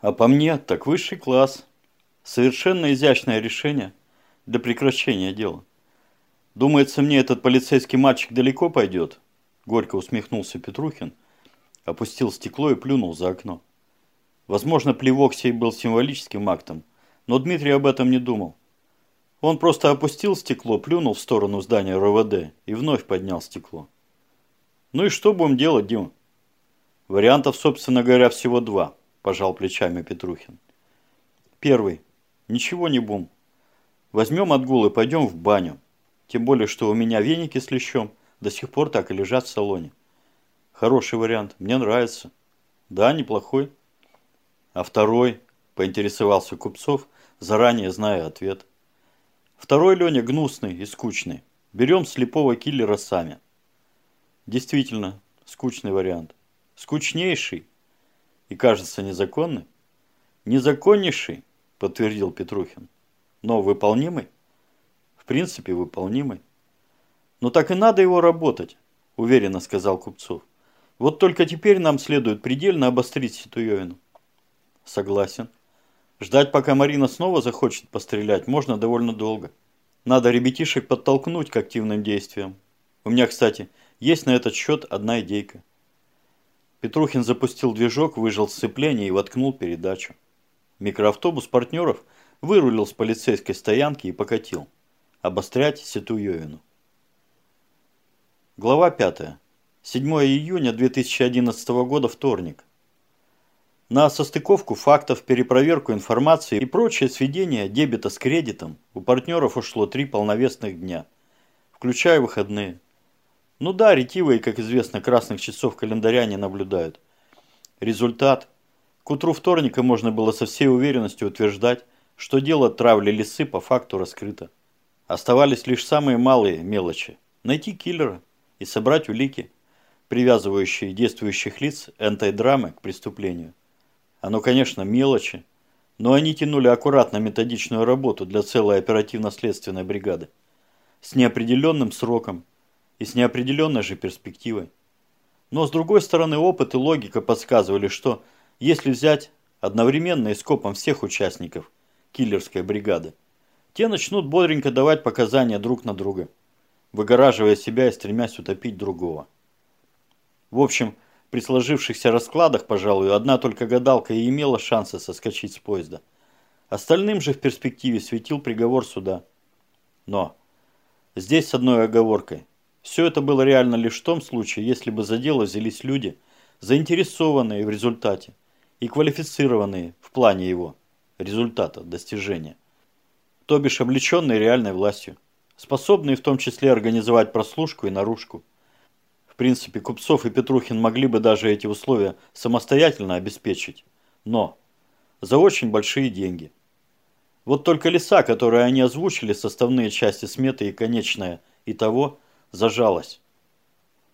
А по мне, так высший класс. Совершенно изящное решение для прекращения дела. Думается мне, этот полицейский мальчик далеко пойдет? Горько усмехнулся Петрухин, опустил стекло и плюнул за окно. Возможно, плевок сей был символическим актом, но Дмитрий об этом не думал. Он просто опустил стекло, плюнул в сторону здания РОВД и вновь поднял стекло. Ну и что будем делать, Дима? Вариантов, собственно говоря, всего два, пожал плечами Петрухин. Первый. Ничего не будем. Возьмем отгул и пойдем в баню. Тем более, что у меня веники с лещом до сих пор так и лежат в салоне. Хороший вариант, мне нравится. Да, неплохой. А второй, поинтересовался Купцов, заранее зная ответ. Второй Леня гнусный и скучный. Берем слепого киллера сами. Действительно, скучный вариант. Скучнейший и, кажется, незаконный. Незаконнейший, подтвердил Петрухин. Но выполнимый? В принципе, выполнимый. Но так и надо его работать, уверенно сказал Купцов. Вот только теперь нам следует предельно обострить ситуевину. Согласен. Ждать, пока Марина снова захочет пострелять, можно довольно долго. Надо ребятишек подтолкнуть к активным действиям. У меня, кстати, есть на этот счет одна идейка. Петрухин запустил движок, выжал сцепление и воткнул передачу. Микроавтобус партнеров вырулил с полицейской стоянки и покатил. Обострять Ситуевину. Глава 5. 7 июня 2011 года, вторник. На состыковку фактов, перепроверку информации и прочее сведения дебета с кредитом у партнеров ушло три полновесных дня, включая выходные. Ну да, ретивые, как известно, красных часов календаря не наблюдают. Результат. К утру вторника можно было со всей уверенностью утверждать, что дело травли лисы по факту раскрыто. Оставались лишь самые малые мелочи. Найти киллера и собрать улики, привязывающие действующих лиц антидрамы к преступлению. Оно, конечно, мелочи, но они тянули аккуратно методичную работу для целой оперативно-следственной бригады. С неопределенным сроком, и с неопределенной же перспективой. Но с другой стороны опыт и логика подсказывали, что если взять одновременно и скопом всех участников киллерской бригады, те начнут бодренько давать показания друг на друга, выгораживая себя и стремясь утопить другого. В общем, при сложившихся раскладах, пожалуй, одна только гадалка и имела шансы соскочить с поезда. Остальным же в перспективе светил приговор суда. Но здесь с одной оговоркой. Все это было реально лишь в том случае, если бы за дело взялись люди, заинтересованные в результате и квалифицированные в плане его результата, достижения. То бишь облеченные реальной властью, способные в том числе организовать прослушку и наружку. В принципе, Купцов и Петрухин могли бы даже эти условия самостоятельно обеспечить, но за очень большие деньги. Вот только леса, которые они озвучили, составные части сметы и конечное, и того – зажалась.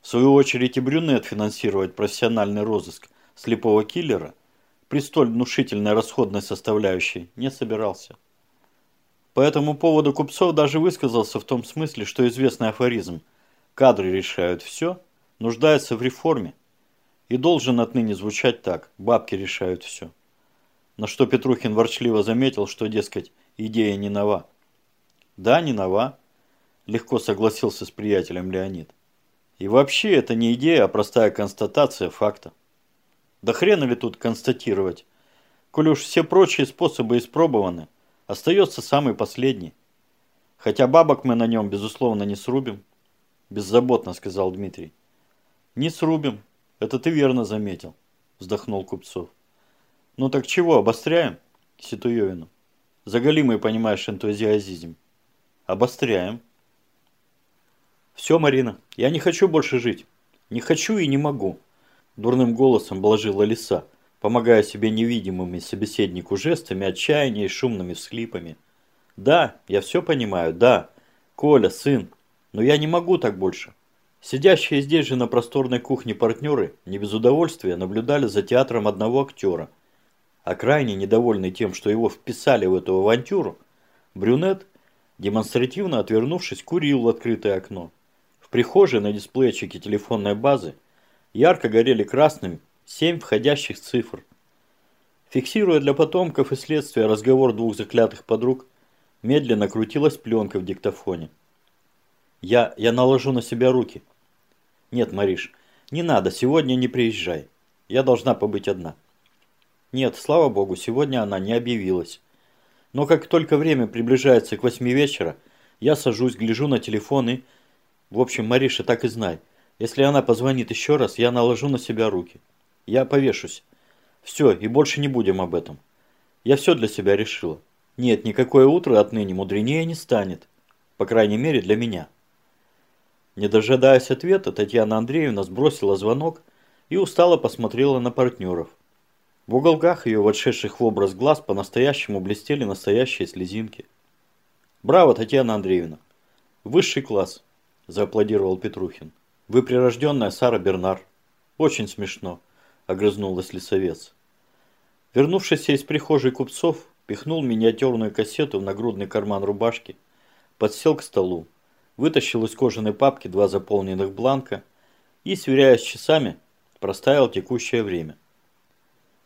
В свою очередь и Брюнет финансировать профессиональный розыск слепого киллера при столь внушительной расходной составляющей не собирался. По этому поводу Купцов даже высказался в том смысле, что известный афоризм «кадры решают все» нуждается в реформе и должен отныне звучать так «бабки решают все». На что Петрухин ворчливо заметил, что, дескать, идея не нова. Да, не нова, Легко согласился с приятелем Леонид. И вообще это не идея, а простая констатация факта. Да хрена ли тут констатировать? Коль уж все прочие способы испробованы, остается самый последний. Хотя бабок мы на нем, безусловно, не срубим. Беззаботно сказал Дмитрий. Не срубим, это ты верно заметил, вздохнул Купцов. Ну так чего, обостряем? Ситуевину. Заголимый, понимаешь, энтузиазизм. Обостряем. «Все, Марина, я не хочу больше жить. Не хочу и не могу», – дурным голосом блажила лиса, помогая себе невидимыми собеседнику жестами отчаяния и шумными всхлипами. «Да, я все понимаю, да. Коля, сын, но я не могу так больше». Сидящие здесь же на просторной кухне партнеры не без удовольствия наблюдали за театром одного актера. А крайне недовольный тем, что его вписали в эту авантюру, брюнет, демонстративно отвернувшись, курил в открытое окно прихожей на дисплейчике телефонной базы ярко горели красными семь входящих цифр. Фиксируя для потомков и следствия разговор двух заклятых подруг, медленно крутилась пленка в диктофоне. «Я... я наложу на себя руки». «Нет, Мариш, не надо, сегодня не приезжай. Я должна побыть одна». Нет, слава богу, сегодня она не объявилась. Но как только время приближается к восьми вечера, я сажусь, гляжу на телефон и... В общем, Мариша, так и знай. Если она позвонит еще раз, я наложу на себя руки. Я повешусь. Все, и больше не будем об этом. Я все для себя решила. Нет, никакое утро отныне мудренее не станет. По крайней мере, для меня. Не дожидаясь ответа, Татьяна Андреевна сбросила звонок и устало посмотрела на партнеров. В уголках ее вошедших в образ глаз по-настоящему блестели настоящие слезинки. «Браво, Татьяна Андреевна! Высший класс!» – зааплодировал Петрухин. «Вы прирожденная Сара Бернар. Очень смешно!» – огрызнулась лесовец. Вернувшийся из прихожей купцов, пихнул миниатюрную кассету в нагрудный карман рубашки, подсел к столу, вытащил из кожаной папки два заполненных бланка и, сверяясь с часами, проставил текущее время.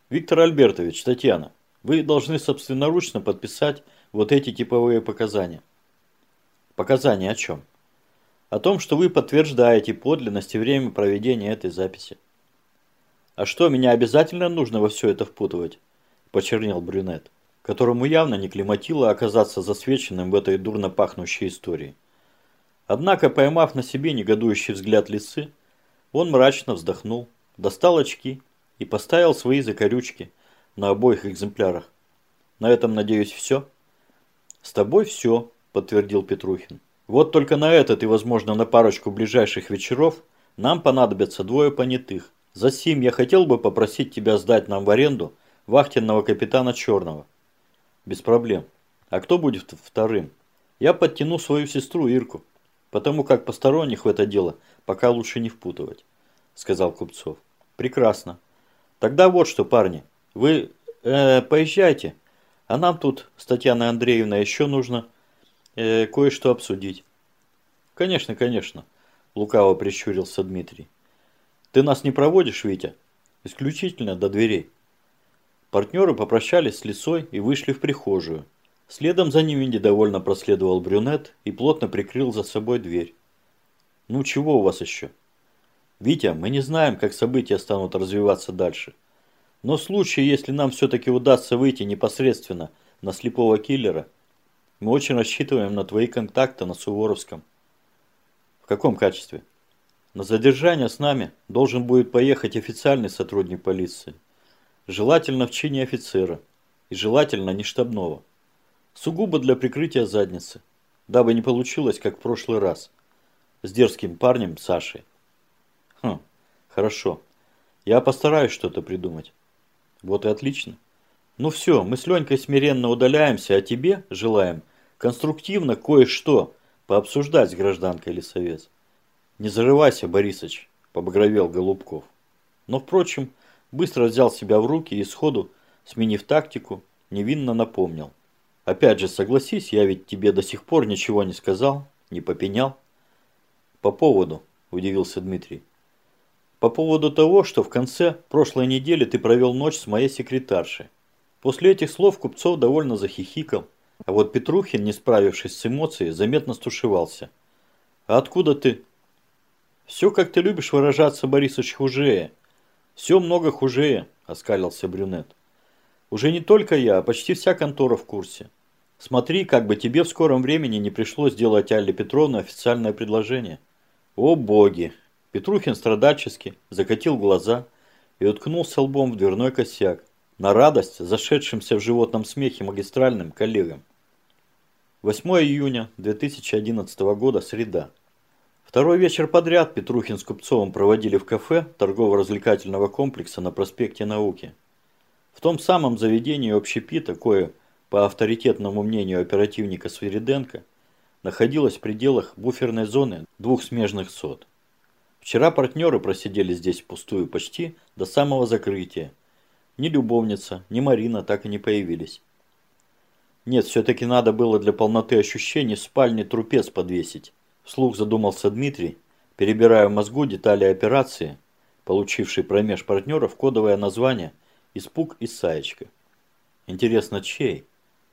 Виктор Альбертович, Татьяна, вы должны собственноручно подписать вот эти типовые показания. Показания о чем? О том, что вы подтверждаете подлинность и время проведения этой записи. А что, меня обязательно нужно во все это впутывать? Почернел брюнет, которому явно не климатило оказаться засвеченным в этой дурно пахнущей истории. Однако, поймав на себе негодующий взгляд лисы, он мрачно вздохнул, достал очки и поставил свои закорючки на обоих экземплярах. На этом, надеюсь, все? С тобой все, подтвердил Петрухин. Вот только на этот и, возможно, на парочку ближайших вечеров нам понадобятся двое понятых. За сим я хотел бы попросить тебя сдать нам в аренду вахтенного капитана Черного. Без проблем. А кто будет вторым? Я подтяну свою сестру Ирку, потому как посторонних в это дело пока лучше не впутывать, сказал Купцов. Прекрасно. Тогда вот что, парни, вы э, поезжайте, а нам тут с Татьяной Андреевной еще нужно э, кое-что обсудить. Конечно, конечно, лукаво прищурился Дмитрий. Ты нас не проводишь, Витя? Исключительно до дверей. Партнеры попрощались с лисой и вышли в прихожую. Следом за ними недовольно проследовал брюнет и плотно прикрыл за собой дверь. «Ну чего у вас еще?» Витя, мы не знаем, как события станут развиваться дальше. Но в случае, если нам все-таки удастся выйти непосредственно на слепого киллера, мы очень рассчитываем на твои контакты на Суворовском. В каком качестве? На задержание с нами должен будет поехать официальный сотрудник полиции. Желательно в чине офицера. И желательно не штабного. Сугубо для прикрытия задницы. Дабы не получилось, как в прошлый раз. С дерзким парнем Сашей. Хм, хорошо. Я постараюсь что-то придумать. Вот и отлично. Ну все, мы с Ленькой смиренно удаляемся, а тебе желаем конструктивно кое-что пообсуждать с гражданкой Лисовец. Не зарывайся, Борисыч, побагровел Голубков. Но, впрочем, быстро взял себя в руки и сходу, сменив тактику, невинно напомнил. Опять же, согласись, я ведь тебе до сих пор ничего не сказал, не попенял. По поводу, удивился Дмитрий. По поводу того, что в конце прошлой недели ты провел ночь с моей секретаршей. После этих слов Купцов довольно захихикал, а вот Петрухин, не справившись с эмоцией, заметно стушевался. «А откуда ты?» «Все, как ты любишь выражаться, Борисович, хужее. Все много хужее», – оскалился брюнет. «Уже не только я, а почти вся контора в курсе. Смотри, как бы тебе в скором времени не пришлось сделать Алле Петровне официальное предложение». «О боги!» Петрухин страдальчески закатил глаза и уткнулся лбом в дверной косяк, на радость зашедшимся в животном смехе магистральным коллегам. 8 июня 2011 года, среда. Второй вечер подряд Петрухин с Купцовым проводили в кафе торгово-развлекательного комплекса на проспекте Науки. В том самом заведении общепита, кое, по авторитетному мнению оперативника Свириденко, находилось в пределах буферной зоны двух смежных сот. Вчера партнеры просидели здесь впустую почти до самого закрытия. Ни любовница, ни Марина так и не появились. Нет, все-таки надо было для полноты ощущений в спальне трупец подвесить. Вслух задумался Дмитрий, перебирая в мозгу детали операции, получившей промеж партнеров кодовое название испуг и саечка. Интересно, чей?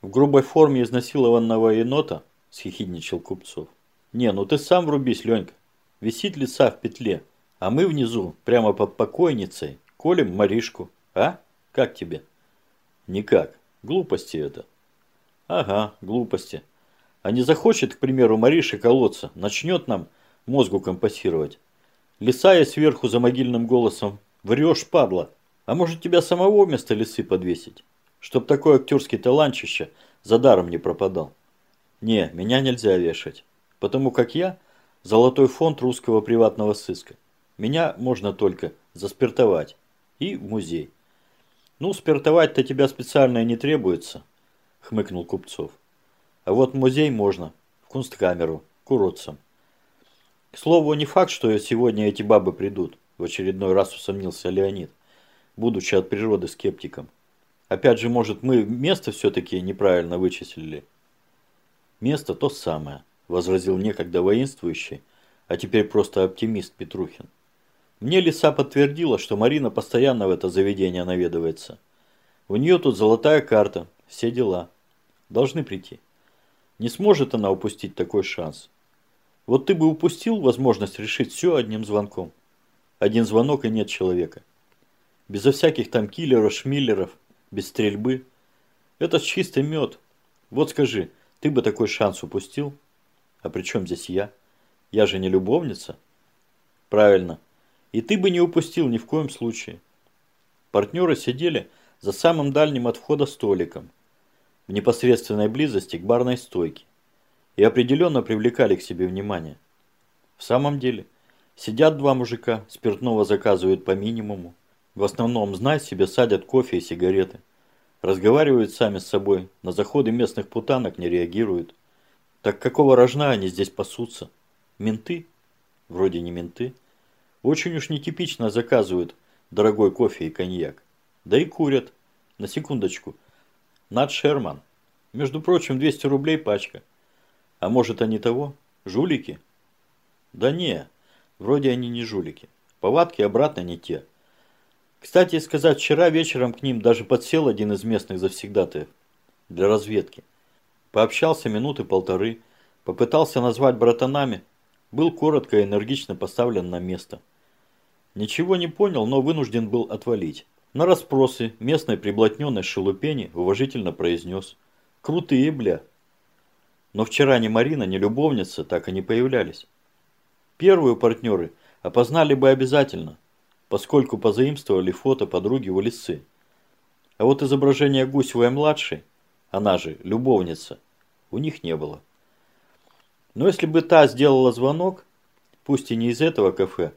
В грубой форме изнасилованного енота? Схихидничал Купцов. Не, ну ты сам врубись, Ленька. Висит лиса в петле, а мы внизу, прямо под покойницей, колем Маришку. А? Как тебе? Никак. Глупости это. Ага, глупости. А не захочет, к примеру, Мариша колоться, начнет нам мозгу компасировать. Лисая сверху за могильным голосом. Врешь, падла. А может тебя самого вместо лисы подвесить? Чтоб такой актерский талантище за даром не пропадал. Не, меня нельзя вешать. Потому как я золотой фонд русского приватного сыска. Меня можно только заспиртовать. И в музей. Ну, спиртовать-то тебя специально не требуется, хмыкнул Купцов. А вот музей можно, в кунсткамеру, к уродцам. К слову, не факт, что сегодня эти бабы придут, в очередной раз усомнился Леонид, будучи от природы скептиком. Опять же, может, мы место все-таки неправильно вычислили? Место то самое, возразил некогда воинствующий, а теперь просто оптимист Петрухин. Мне лиса подтвердила, что Марина постоянно в это заведение наведывается. У нее тут золотая карта, все дела. Должны прийти. Не сможет она упустить такой шанс. Вот ты бы упустил возможность решить все одним звонком. Один звонок и нет человека. Безо всяких там киллеров, шмиллеров, без стрельбы. Это чистый мед. Вот скажи, ты бы такой шанс упустил? А при чем здесь я? Я же не любовница. Правильно. И ты бы не упустил ни в коем случае. Партнеры сидели за самым дальним от входа столиком, в непосредственной близости к барной стойке и определенно привлекали к себе внимание. В самом деле, сидят два мужика, спиртного заказывают по минимуму, в основном, знай себе, садят кофе и сигареты, разговаривают сами с собой, на заходы местных путанок не реагируют. Так какого рожна они здесь пасутся? Менты? Вроде не менты. Очень уж нетипично заказывают дорогой кофе и коньяк. Да и курят. На секундочку. Над Шерман. Между прочим, 200 рублей пачка. А может они того? Жулики? Да не, вроде они не жулики. Повадки обратно не те. Кстати сказать, вчера вечером к ним даже подсел один из местных завсегдатаев для разведки. Пообщался минуты полторы, попытался назвать братанами, был коротко и энергично поставлен на место. Ничего не понял, но вынужден был отвалить. На расспросы местной приблотненной шелупени уважительно произнес «Крутые, бля!» Но вчера ни Марина, ни любовница так и не появлялись. Первую партнеры опознали бы обязательно, поскольку позаимствовали фото подруги у лисы. А вот изображение Гусевой-младшей, она же любовница, у них не было. Но если бы та сделала звонок, пусть и не из этого кафе,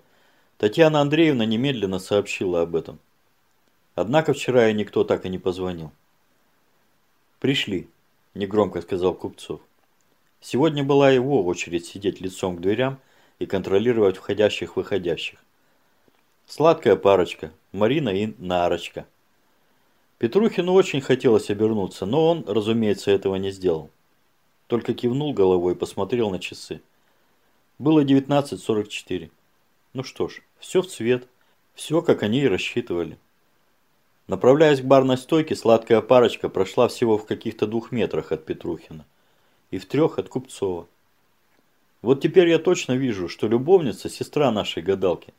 Татьяна Андреевна немедленно сообщила об этом. Однако вчера и никто так и не позвонил. «Пришли», – негромко сказал Купцов. Сегодня была его очередь сидеть лицом к дверям и контролировать входящих-выходящих. Сладкая парочка, Марина и Нарочка. Петрухину очень хотелось обернуться, но он, разумеется, этого не сделал. Только кивнул головой и посмотрел на часы. Было 19.44. Ну что ж, все в цвет. Все, как они и рассчитывали. Направляясь к барной стойке, сладкая парочка прошла всего в каких-то двух метрах от Петрухина и в трех от Купцова. Вот теперь я точно вижу, что любовница – сестра нашей гадалки,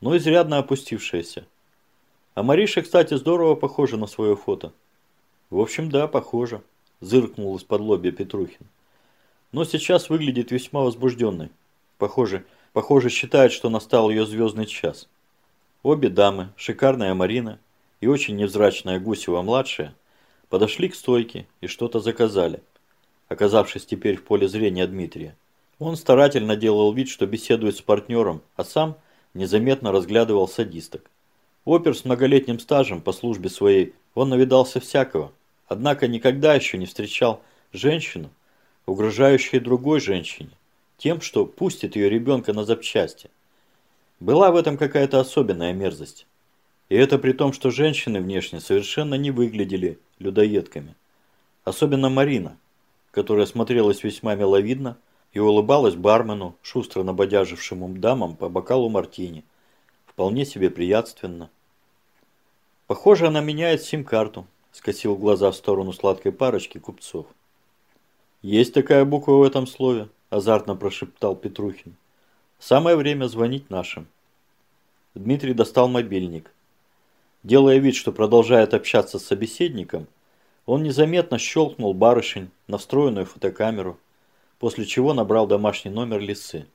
но изрядно опустившаяся. А Мариша, кстати, здорово похожа на свое фото. В общем, да, похожа, зыркнул из-под лобья Петрухин. Но сейчас выглядит весьма возбужденной. Похоже, похоже считает, что настал ее звездный час. Обе дамы, шикарная Марина и очень невзрачная Гусева-младшая, подошли к стойке и что-то заказали – оказавшись теперь в поле зрения Дмитрия. Он старательно делал вид, что беседует с партнером, а сам незаметно разглядывал садисток. Опер с многолетним стажем по службе своей, он навидался всякого, однако никогда еще не встречал женщину, угрожающую другой женщине, тем, что пустит ее ребенка на запчасти. Была в этом какая-то особенная мерзость. И это при том, что женщины внешне совершенно не выглядели людоедками. Особенно Марина, которая смотрелась весьма миловидно и улыбалась бармену, шустро набодяжившему дамам по бокалу мартини. Вполне себе приятственно. Похоже, она меняет сим-карту, скосил глаза в сторону сладкой парочки купцов. Есть такая буква в этом слове, азартно прошептал Петрухин. Самое время звонить нашим. Дмитрий достал мобильник. Делая вид, что продолжает общаться с собеседником, он незаметно щелкнул барышень на встроенную фотокамеру, после чего набрал домашний номер лисы.